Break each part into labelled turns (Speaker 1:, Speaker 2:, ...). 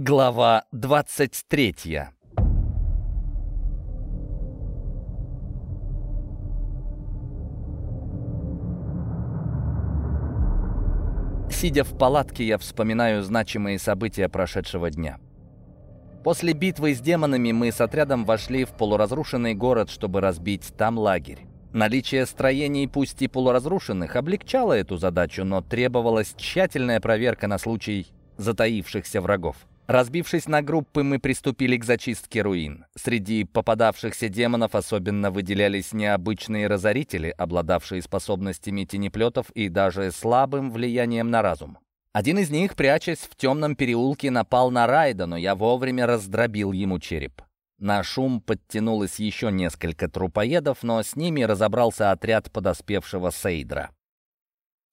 Speaker 1: Глава 23 Сидя в палатке, я вспоминаю значимые события прошедшего дня. После битвы с демонами мы с отрядом вошли в полуразрушенный город, чтобы разбить там лагерь. Наличие строений, пусть и полуразрушенных, облегчало эту задачу, но требовалась тщательная проверка на случай затаившихся врагов. Разбившись на группы, мы приступили к зачистке руин. Среди попадавшихся демонов особенно выделялись необычные разорители, обладавшие способностями тенеплетов и даже слабым влиянием на разум. Один из них, прячась в темном переулке, напал на Райда, но я вовремя раздробил ему череп. На шум подтянулось еще несколько трупоедов, но с ними разобрался отряд подоспевшего Сейдра.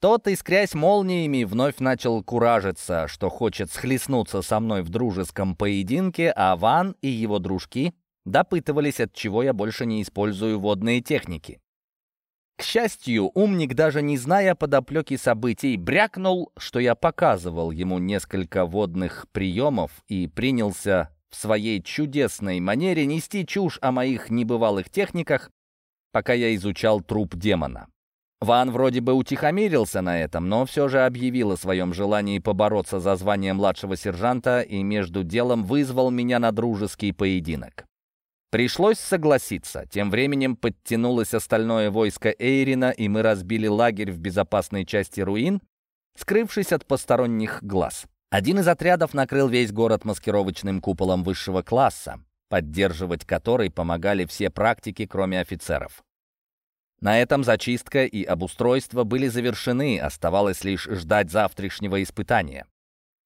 Speaker 1: Тот, искрясь молниями, вновь начал куражиться, что хочет схлестнуться со мной в дружеском поединке, а Ван и его дружки допытывались, от чего я больше не использую водные техники. К счастью, умник, даже не зная подоплеки событий, брякнул, что я показывал ему несколько водных приемов и принялся в своей чудесной манере нести чушь о моих небывалых техниках, пока я изучал труп демона. Ван вроде бы утихомирился на этом, но все же объявил о своем желании побороться за звание младшего сержанта и между делом вызвал меня на дружеский поединок. Пришлось согласиться. Тем временем подтянулось остальное войско Эйрина, и мы разбили лагерь в безопасной части руин, скрывшись от посторонних глаз. Один из отрядов накрыл весь город маскировочным куполом высшего класса, поддерживать который помогали все практики, кроме офицеров. На этом зачистка и обустройство были завершены, оставалось лишь ждать завтрашнего испытания.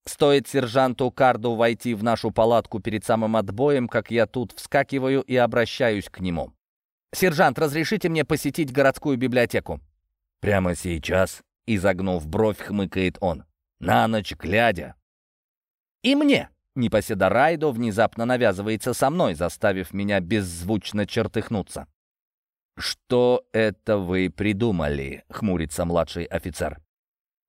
Speaker 1: Стоит сержанту Карду войти в нашу палатку перед самым отбоем, как я тут вскакиваю и обращаюсь к нему. «Сержант, разрешите мне посетить городскую библиотеку?»
Speaker 2: «Прямо сейчас?» — изогнув бровь, хмыкает он. «На ночь глядя».
Speaker 1: «И мне!» — непоседа Райдо внезапно навязывается со мной, заставив меня беззвучно чертыхнуться.
Speaker 2: «Что это вы придумали?» — хмурится младший офицер.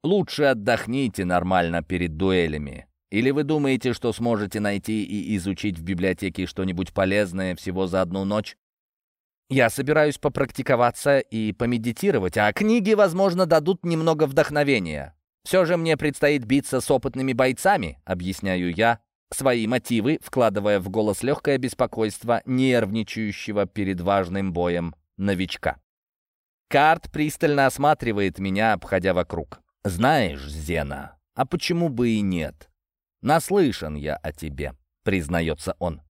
Speaker 2: «Лучше отдохните нормально перед дуэлями. Или вы думаете, что сможете найти и изучить в библиотеке что-нибудь полезное всего за одну ночь?»
Speaker 1: «Я собираюсь попрактиковаться и помедитировать, а книги, возможно, дадут немного вдохновения. Все же мне предстоит биться с опытными бойцами», — объясняю я, свои мотивы, вкладывая в голос легкое беспокойство нервничающего перед важным боем новичка. Карт пристально осматривает меня, обходя вокруг.
Speaker 2: «Знаешь, Зена, а почему бы и нет? Наслышан я о тебе», — признается он.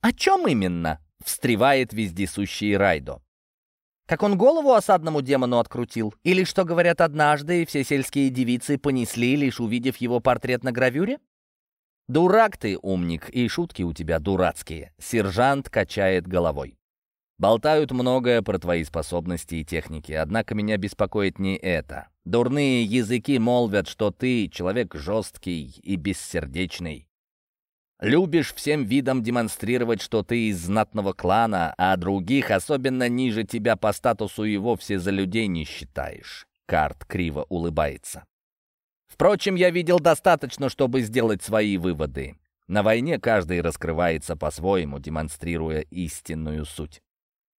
Speaker 1: «О чем именно?» — встревает вездесущий Райдо. Как он голову осадному демону открутил? Или, что говорят однажды, все сельские девицы понесли, лишь увидев его портрет на гравюре? Дурак ты, умник, и шутки у тебя дурацкие. Сержант качает головой. Болтают многое про твои способности и техники, однако меня беспокоит не это. Дурные языки молвят, что ты человек жесткий и бессердечный. Любишь всем видом демонстрировать, что ты из знатного клана, а других, особенно ниже тебя по статусу, и вовсе за людей не считаешь. Карт криво улыбается. Впрочем, я видел достаточно, чтобы сделать свои выводы. На войне каждый раскрывается по-своему, демонстрируя истинную суть.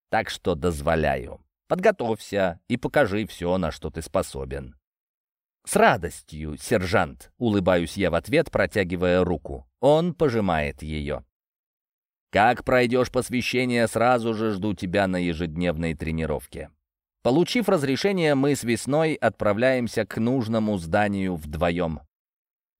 Speaker 1: Так что дозволяю. Подготовься и покажи все, на что ты способен. «С радостью, сержант!» — улыбаюсь я в ответ, протягивая руку. Он пожимает ее. «Как пройдешь посвящение, сразу же жду тебя на ежедневной тренировке». Получив разрешение, мы с Весной отправляемся к нужному зданию вдвоем.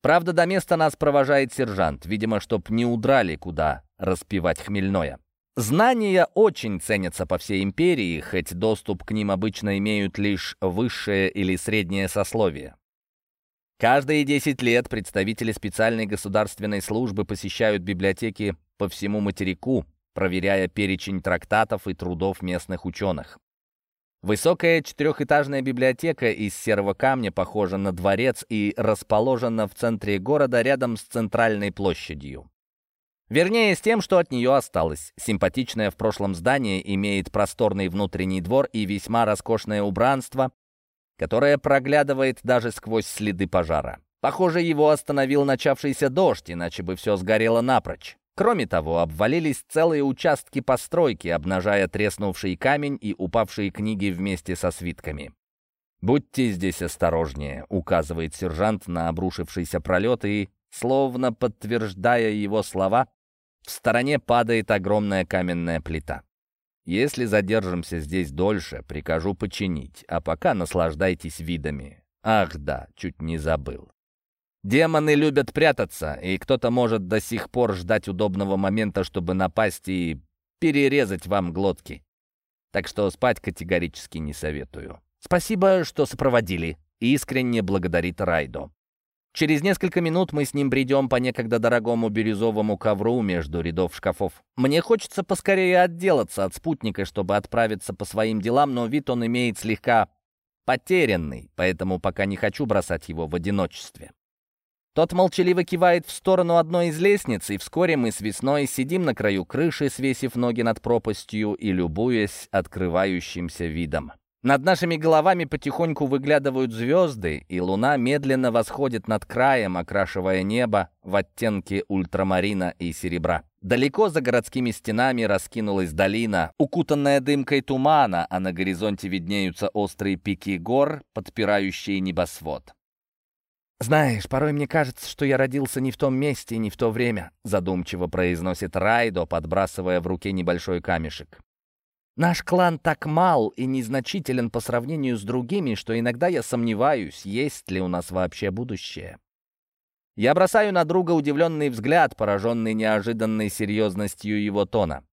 Speaker 1: Правда, до места нас провожает сержант, видимо, чтоб не удрали куда распивать хмельное. Знания очень ценятся по всей империи, хоть доступ к ним обычно имеют лишь высшее или среднее сословие. Каждые 10 лет представители специальной государственной службы посещают библиотеки по всему материку, проверяя перечень трактатов и трудов местных ученых. Высокая четырехэтажная библиотека из серого камня похожа на дворец и расположена в центре города рядом с центральной площадью. Вернее, с тем, что от нее осталось. Симпатичное в прошлом здание имеет просторный внутренний двор и весьма роскошное убранство, которое проглядывает даже сквозь следы пожара. Похоже, его остановил начавшийся дождь, иначе бы все сгорело напрочь. Кроме того, обвалились целые участки постройки, обнажая треснувший камень и упавшие книги вместе со свитками. «Будьте здесь осторожнее», — указывает сержант на обрушившийся пролет, и, словно подтверждая его слова, в стороне падает огромная каменная плита. «Если задержимся здесь дольше, прикажу починить, а пока наслаждайтесь видами. Ах да, чуть не забыл. Демоны любят прятаться, и кто-то может до сих пор ждать удобного момента, чтобы напасть и перерезать вам глотки. Так что спать категорически не советую. Спасибо, что сопроводили. Искренне благодарит Райдо. Через несколько минут мы с ним бредем по некогда дорогому бирюзовому ковру между рядов шкафов. Мне хочется поскорее отделаться от спутника, чтобы отправиться по своим делам, но вид он имеет слегка потерянный, поэтому пока не хочу бросать его в одиночестве. Тот молчаливо кивает в сторону одной из лестниц, и вскоре мы с весной сидим на краю крыши, свесив ноги над пропастью и любуясь открывающимся видом. Над нашими головами потихоньку выглядывают звезды, и луна медленно восходит над краем, окрашивая небо в оттенки ультрамарина и серебра. Далеко за городскими стенами раскинулась долина, укутанная дымкой тумана, а на горизонте виднеются острые пики гор, подпирающие небосвод. «Знаешь, порой мне кажется, что я родился не в том месте и не в то время», задумчиво произносит Райдо, подбрасывая в руке небольшой камешек. «Наш клан так мал и незначителен по сравнению с другими, что иногда я сомневаюсь, есть ли у нас вообще будущее». Я бросаю на друга удивленный взгляд, пораженный неожиданной серьезностью его тона.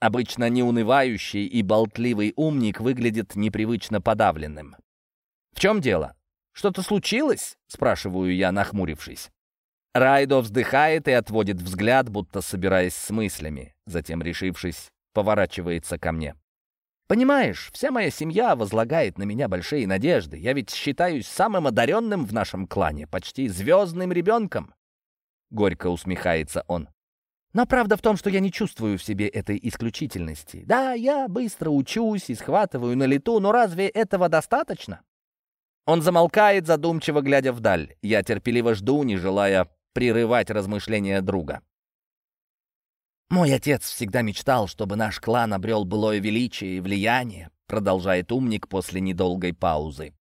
Speaker 1: Обычно неунывающий и болтливый умник выглядит непривычно подавленным. «В чем дело?» «Что-то случилось?» — спрашиваю я, нахмурившись. Райдо вздыхает и отводит взгляд, будто собираясь с мыслями. Затем, решившись, поворачивается ко мне. «Понимаешь, вся моя семья возлагает на меня большие надежды. Я ведь считаюсь самым одаренным в нашем клане, почти звездным ребенком». Горько усмехается он. Но правда в том, что я не чувствую в себе этой исключительности. Да, я быстро учусь и схватываю на лету, но разве этого достаточно? Он замолкает, задумчиво глядя вдаль. Я терпеливо жду, не желая прерывать размышления друга. «Мой отец всегда мечтал, чтобы наш клан обрел былое величие и влияние», продолжает умник после недолгой паузы.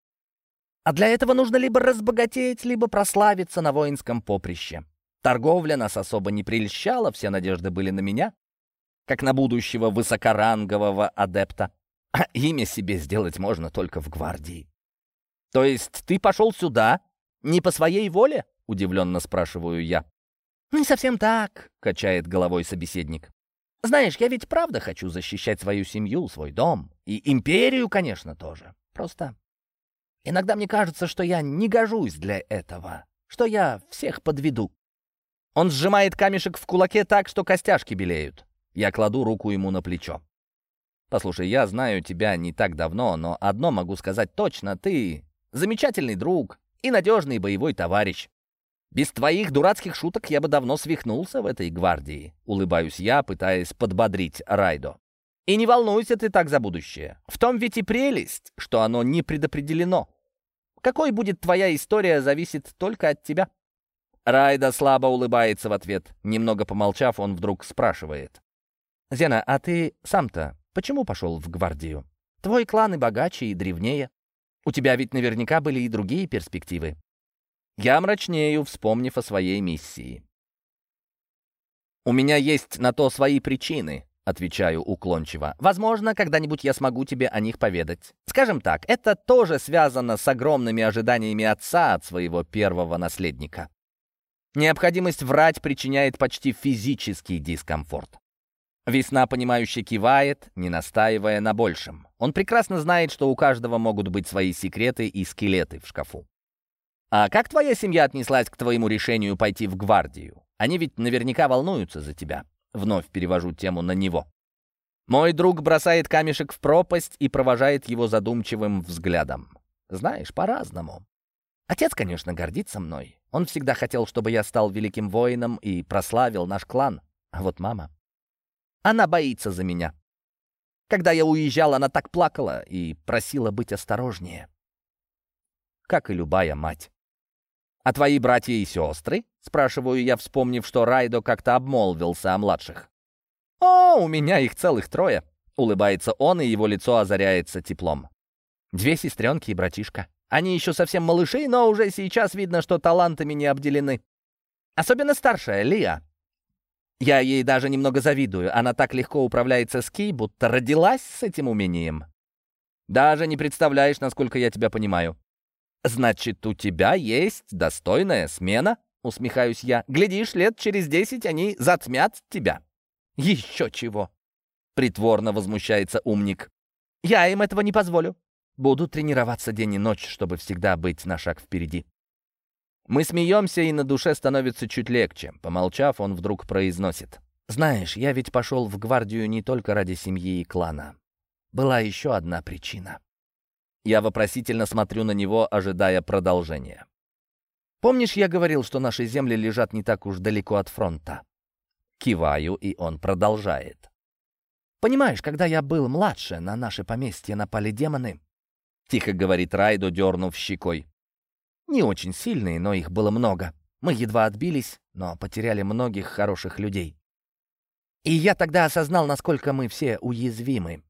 Speaker 1: «А для этого нужно либо разбогатеть, либо прославиться на воинском поприще. Торговля нас особо не прельщала, все надежды были на меня, как на будущего высокорангового адепта. А имя себе сделать можно только в гвардии. «То есть ты пошел сюда не по своей воле?» — удивленно спрашиваю я. «Не совсем так», — качает головой собеседник. «Знаешь, я ведь правда хочу защищать свою семью, свой дом. И империю, конечно, тоже. Просто иногда мне кажется, что я не гожусь для этого, что я всех подведу». Он сжимает камешек в кулаке так, что костяшки белеют. Я кладу руку ему на плечо. «Послушай, я знаю тебя не так давно, но одно могу сказать точно. Ты Замечательный друг и надежный боевой товарищ. Без твоих дурацких шуток я бы давно свихнулся в этой гвардии. Улыбаюсь я, пытаясь подбодрить Райдо. И не волнуйся ты так за будущее. В том ведь и прелесть, что оно не предопределено. Какой будет твоя история, зависит только от тебя. Райда слабо улыбается в ответ. Немного помолчав, он вдруг спрашивает. «Зена, а ты сам-то почему пошел в гвардию? Твой клан и богаче, и древнее. У тебя ведь наверняка были и другие перспективы. Я мрачнею, вспомнив о своей миссии. «У меня есть на то свои причины», — отвечаю уклончиво. «Возможно, когда-нибудь я смогу тебе о них поведать. Скажем так, это тоже связано с огромными ожиданиями отца от своего первого наследника. Необходимость врать причиняет почти физический дискомфорт. Весна, понимающе кивает, не настаивая на большем. Он прекрасно знает, что у каждого могут быть свои секреты и скелеты в шкафу. «А как твоя семья отнеслась к твоему решению пойти в гвардию? Они ведь наверняка волнуются за тебя». Вновь перевожу тему на него. Мой друг бросает камешек в пропасть и провожает его задумчивым взглядом. Знаешь, по-разному. Отец, конечно, гордится мной. Он всегда хотел, чтобы я стал великим воином и прославил наш клан. А вот мама... Она боится за меня. Когда я уезжал, она так плакала и просила быть осторожнее. Как и любая мать. «А твои братья и сестры?» — спрашиваю я, вспомнив, что Райдо как-то обмолвился о младших. «О, у меня их целых трое!» — улыбается он, и его лицо озаряется теплом. «Две сестренки и братишка. Они еще совсем малыши, но уже сейчас видно, что талантами не обделены. Особенно старшая, Лия. Я ей даже немного завидую. Она так легко управляется с ки, будто родилась с этим умением. Даже не представляешь, насколько я тебя понимаю. Значит, у тебя есть достойная смена? Усмехаюсь я. Глядишь, лет через десять они затмят тебя. Еще чего. Притворно возмущается умник. Я им этого не позволю. Буду тренироваться день и ночь, чтобы всегда быть на шаг впереди. Мы смеемся, и на душе становится чуть легче. Помолчав, он вдруг произносит. «Знаешь, я ведь пошел в гвардию не только ради семьи и клана. Была еще одна причина». Я вопросительно смотрю на него, ожидая продолжения. «Помнишь, я говорил, что наши земли лежат не так уж далеко от фронта?» Киваю, и он продолжает. «Понимаешь, когда я был младше, на наше поместье напали демоны». Тихо говорит Райдо, дернув щекой. Не очень сильные, но их было много. Мы едва отбились, но потеряли многих хороших людей. И я тогда осознал, насколько мы все уязвимы.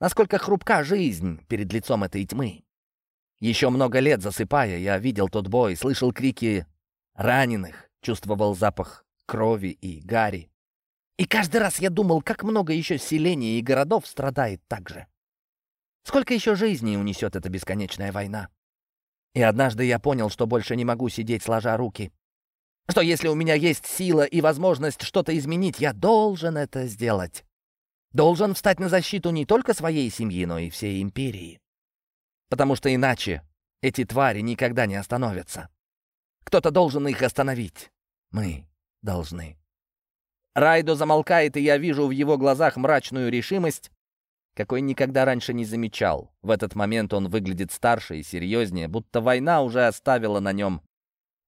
Speaker 1: Насколько хрупка жизнь перед лицом этой тьмы. Еще много лет засыпая, я видел тот бой, слышал крики раненых, чувствовал запах крови и гари. И каждый раз я думал, как много еще селений и городов страдает так же. Сколько еще жизней унесет эта бесконечная война? И однажды я понял, что больше не могу сидеть сложа руки. Что если у меня есть сила и возможность что-то изменить, я должен это сделать. Должен встать на защиту не только своей семьи, но и всей империи. Потому что иначе эти твари никогда не остановятся. Кто-то должен их остановить. Мы должны. Райдо замолкает, и я вижу в его глазах мрачную решимость, какой никогда раньше не замечал. В этот момент он выглядит старше и серьезнее, будто война уже оставила на нем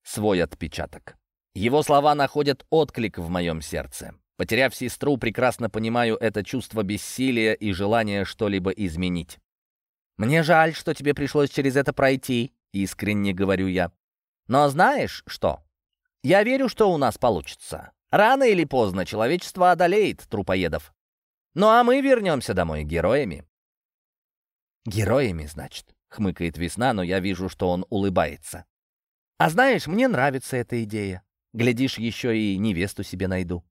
Speaker 1: свой отпечаток. Его слова находят отклик в моем сердце. Потеряв сестру, прекрасно понимаю это чувство бессилия и желание что-либо изменить. «Мне жаль, что тебе пришлось через это пройти», — искренне говорю я. «Но знаешь что? Я верю, что у нас получится. Рано или поздно человечество одолеет трупоедов. Ну а мы вернемся домой героями». «Героями, значит», — хмыкает весна, но я вижу, что он улыбается. «А знаешь, мне нравится эта идея. Глядишь, еще и невесту себе найду».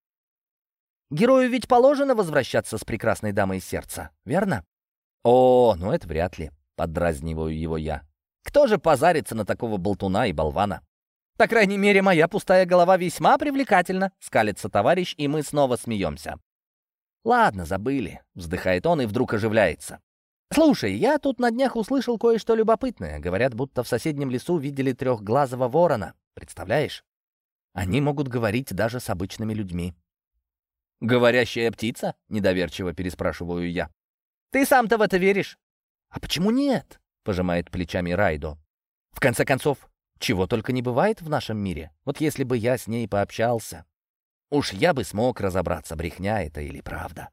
Speaker 1: Герою ведь положено возвращаться с прекрасной дамой сердца, верно? О, ну это вряд ли, поддразниваю его я. Кто же позарится на такого болтуна и болвана? По крайней мере, моя пустая голова весьма привлекательна, скалится товарищ, и мы снова смеемся. «Ладно, забыли», — вздыхает он и вдруг оживляется. «Слушай, я тут на днях услышал кое-что любопытное. Говорят, будто в соседнем лесу видели трехглазого ворона. Представляешь? Они могут говорить даже с обычными людьми». «Говорящая птица?» — недоверчиво переспрашиваю я. «Ты сам-то в это веришь?» «А почему нет?» — пожимает плечами Райдо. «В конце концов, чего только не бывает в нашем мире. Вот если бы я с ней пообщался...» Уж я бы смог разобраться, брехня это или правда.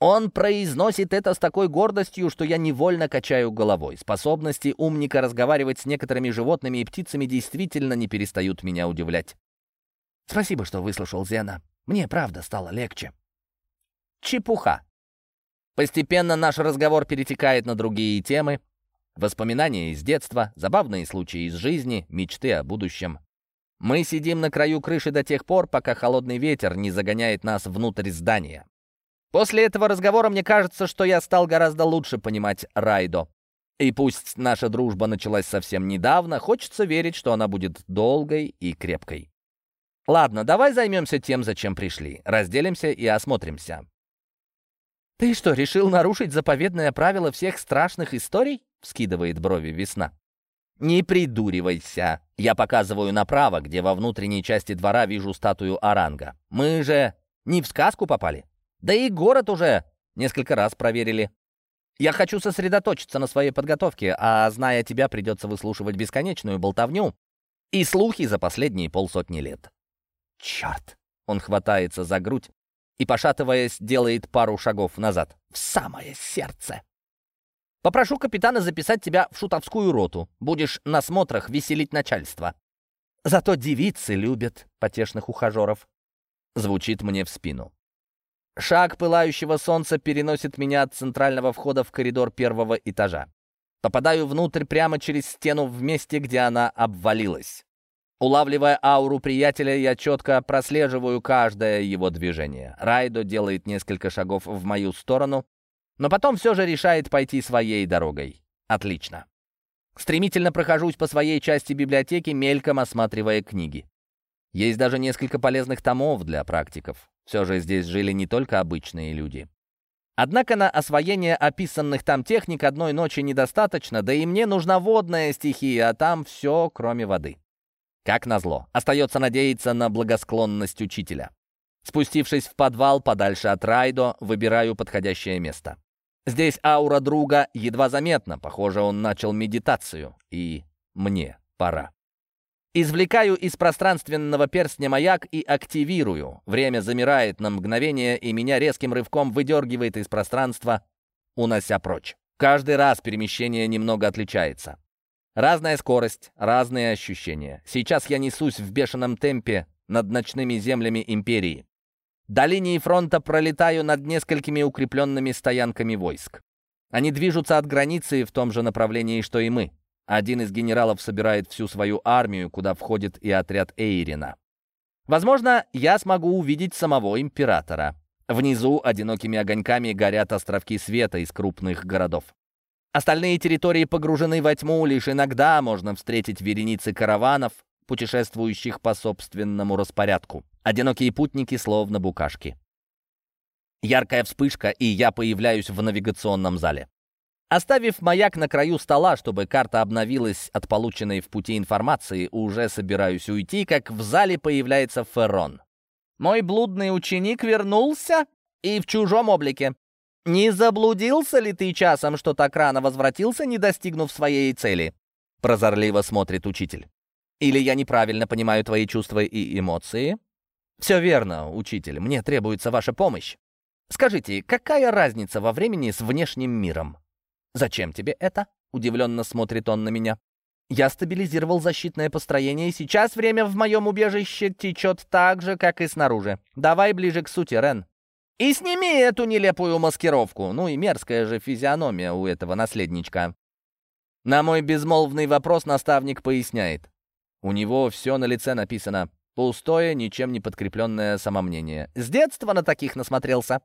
Speaker 1: Он произносит это с такой гордостью, что я невольно качаю головой. Способности умника разговаривать с некоторыми животными и птицами действительно не перестают меня удивлять. Спасибо, что выслушал Зена. Мне правда стало легче. Чепуха. Постепенно наш разговор перетекает на другие темы. Воспоминания из детства, забавные случаи из жизни, мечты о будущем. Мы сидим на краю крыши до тех пор, пока холодный ветер не загоняет нас внутрь здания. После этого разговора мне кажется, что я стал гораздо лучше понимать Райдо. И пусть наша дружба началась совсем недавно, хочется верить, что она будет долгой и крепкой. Ладно, давай займемся тем, зачем пришли. Разделимся и осмотримся. «Ты что, решил нарушить заповедное правило всех страшных историй?» — вскидывает брови весна. «Не придуривайся. Я показываю направо, где во внутренней части двора вижу статую Оранга. Мы же не в сказку попали. Да и город уже несколько раз проверили. Я хочу сосредоточиться на своей подготовке, а, зная тебя, придется выслушивать бесконечную болтовню и слухи за последние полсотни лет». «Черт!» — он хватается за грудь и, пошатываясь, делает пару шагов назад. «В самое сердце!» Попрошу капитана записать тебя в шутовскую роту. Будешь на смотрах веселить начальство. Зато девицы любят потешных ухажеров. Звучит мне в спину. Шаг пылающего солнца переносит меня от центрального входа в коридор первого этажа. Попадаю внутрь прямо через стену в месте, где она обвалилась. Улавливая ауру приятеля, я четко прослеживаю каждое его движение. Райдо делает несколько шагов в мою сторону, но потом все же решает пойти своей дорогой. Отлично. Стремительно прохожусь по своей части библиотеки, мельком осматривая книги. Есть даже несколько полезных томов для практиков. Все же здесь жили не только обычные люди. Однако на освоение описанных там техник одной ночи недостаточно, да и мне нужна водная стихия, а там все, кроме воды. Как назло, остается надеяться на благосклонность учителя. Спустившись в подвал подальше от Райдо, выбираю подходящее место. Здесь аура друга едва заметна, похоже, он начал медитацию, и мне пора. Извлекаю из пространственного перстня маяк и активирую. Время замирает на мгновение, и меня резким рывком выдергивает из пространства, унося прочь. Каждый раз перемещение немного отличается. Разная скорость, разные ощущения. Сейчас я несусь в бешеном темпе над ночными землями Империи. До линии фронта пролетаю над несколькими укрепленными стоянками войск. Они движутся от границы в том же направлении, что и мы. Один из генералов собирает всю свою армию, куда входит и отряд Эйрина. Возможно, я смогу увидеть самого императора. Внизу одинокими огоньками горят островки света из крупных городов. Остальные территории погружены во тьму, лишь иногда можно встретить вереницы караванов, путешествующих по собственному распорядку. Одинокие путники словно букашки. Яркая вспышка, и я появляюсь в навигационном зале. Оставив маяк на краю стола, чтобы карта обновилась от полученной в пути информации, уже собираюсь уйти, как в зале появляется Феррон. «Мой блудный ученик вернулся и в чужом облике. «Не заблудился ли ты часом, что так рано возвратился, не достигнув своей цели?» Прозорливо смотрит учитель. «Или я неправильно понимаю твои чувства и эмоции?» «Все верно, учитель, мне требуется ваша помощь. Скажите, какая разница во времени с внешним миром?» «Зачем тебе это?» — удивленно смотрит он на меня. «Я стабилизировал защитное построение, и сейчас время в моем убежище течет так же, как и снаружи. Давай ближе к сути, Рен». И сними эту нелепую маскировку. Ну и мерзкая же физиономия у этого наследничка. На мой безмолвный вопрос наставник поясняет. У него все на лице написано. Пустое, ничем не подкрепленное самомнение. С детства на таких насмотрелся.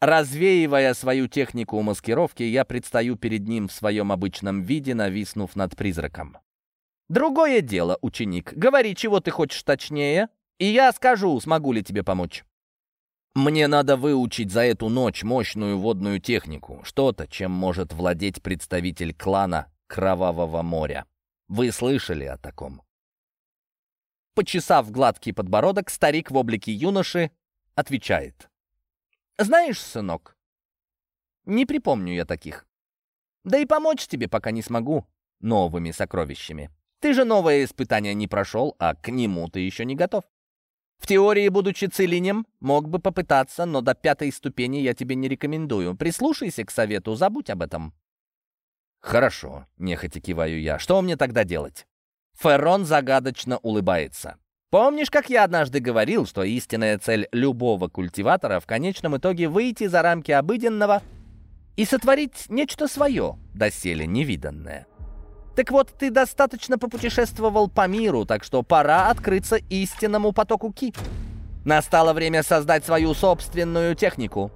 Speaker 1: Развеивая свою технику маскировки, я предстаю перед ним в своем обычном виде, нависнув над призраком. «Другое дело, ученик. Говори, чего ты хочешь точнее, и я скажу, смогу ли тебе помочь». Мне надо выучить за эту ночь мощную водную технику, что-то, чем может владеть представитель клана Кровавого моря. Вы слышали о таком? Почесав гладкий подбородок, старик в облике юноши отвечает. «Знаешь, сынок, не припомню я таких. Да и помочь тебе пока не смогу новыми сокровищами. Ты же новое испытание не прошел, а к нему ты еще не готов. В теории, будучи целинем, мог бы попытаться, но до пятой ступени я тебе не рекомендую. Прислушайся к совету, забудь об этом». «Хорошо», — нехотя киваю я. «Что мне тогда делать?» Феррон загадочно улыбается. «Помнишь, как я однажды говорил, что истинная цель любого культиватора в конечном итоге выйти за рамки обыденного и сотворить нечто свое, доселе невиданное?» Так вот, ты достаточно попутешествовал по миру, так что пора открыться истинному потоку Ки. Настало время создать свою собственную технику.